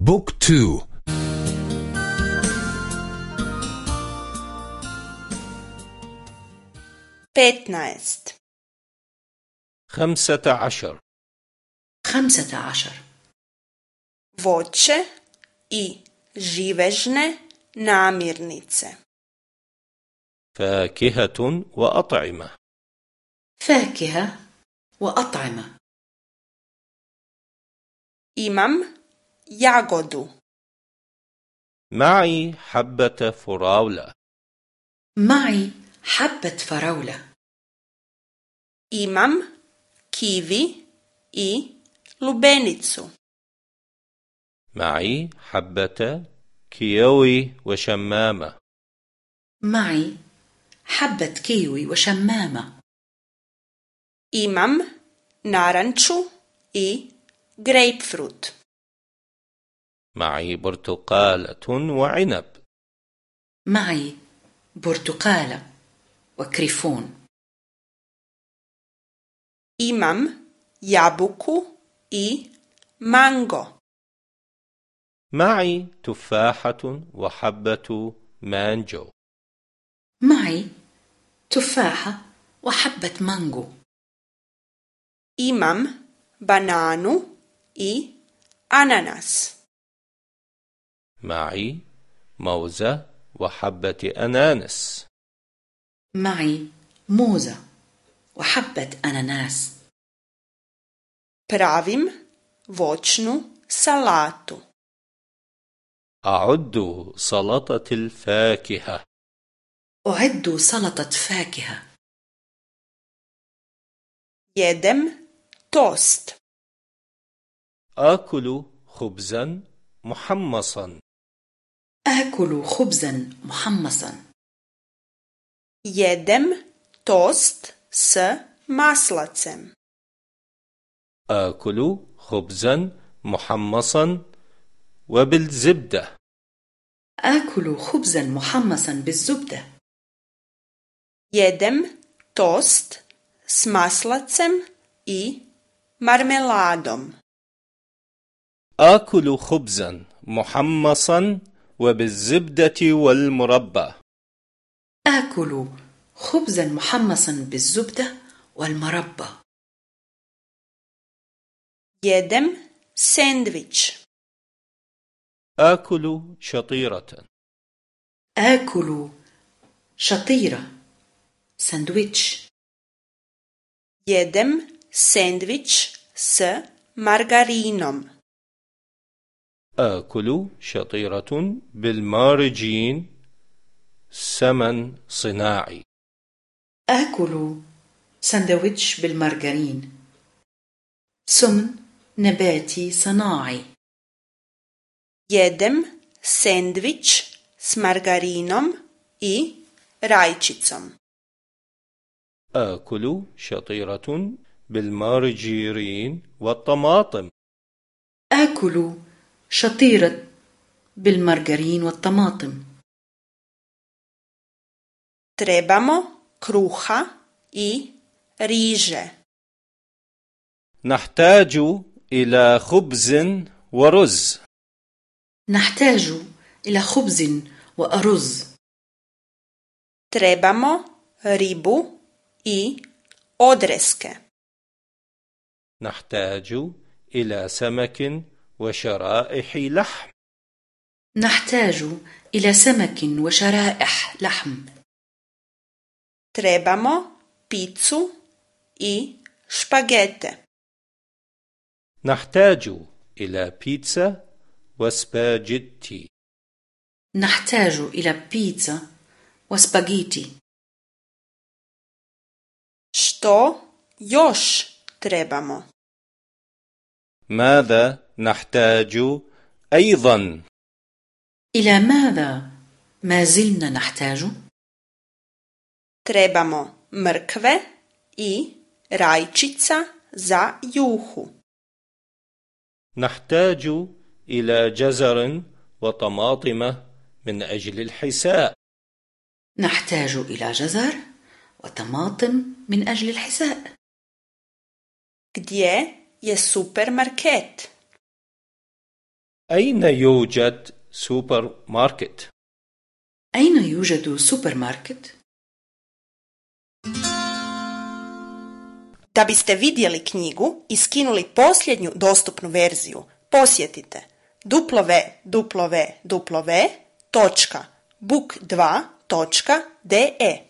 Book two. petnaest خمسة عشر. خمسة عشر. voće i živežne namirnice. فاكهة وأطعمة فاكهة وأطعمة Imam jagodu. معي حبة فراولة معي حبة فراولة Imam kivi i lubenicu. معي حبة كيوي وشمامة معي حبة كيوي وشمامة Imam naranču i grapefruit. معي برتقالة وعنب معي برتقالة وكريفون Imam jabuku i mango. معي تفاحة وحبة مانجو معي تفاحة وحبة مانجو Imam bananu i ananas. معي موزة وحبة أنانس معي موزة وحبة أناناس. Pravim voćnu salatu. أعد سلطة الفاكهة. أعد سلطة فاكهة Jedem tost. آكل خبزا محمصا. آكل خبزا محمصا Jedem tost s maslacem. آكل خبزا محمصا وبالزبدة آكل خبزا محمصا بالزبدة Jedem tost s maslacem i marmeladom. آكل خبزا محمصا وبالزبدة والمربى. آكل خبزا محمصا بالزبدة والمربى. Jedem sendvič. آكل شطيرة. آكل شطيرة. ساندويتش. Jedem sendvič s margarinom. آكل شطيرة بالمارجين سمن صناعي. آكل ساندويتش بالمارغرين سمن نباتي صناعي. Jedem sendvič s margarinom i rajčicom. آكل شطيرة بالمارجرين والطماطم. آكل شطيرة بالمارغرين والطماطم Trebamo kruha i riže. نحتاج إلى خبز ورز نحتاج إلى خبز وأرز Trebamo ribu i odreske. نحتاج إلى سمك وشرائح لحم نحتاج إلى سمك وشرائح لحم Trebamo picu i špagete. نحتاج إلى بيتزا وسباجيتي نحتاج إلى بيتزا وسباجيتي Što još trebamo? ماذا نحتاج أيضا إلى ماذا ما زلنا نحتاج؟ Trebamo mrkve i rajčica za juhu. نحتاج إلى جزر وطماطم من أجل الحساء نحتاج إلى جزر وطماطم من أجل الحساء Gdje je supermarket? أين يوجد سوبر ماركت؟ أين يوجد سوبر ماركت؟ Da biste vidjeli knjigu i skinuli posljednju dostupnu verziju, posjetite www.book2.de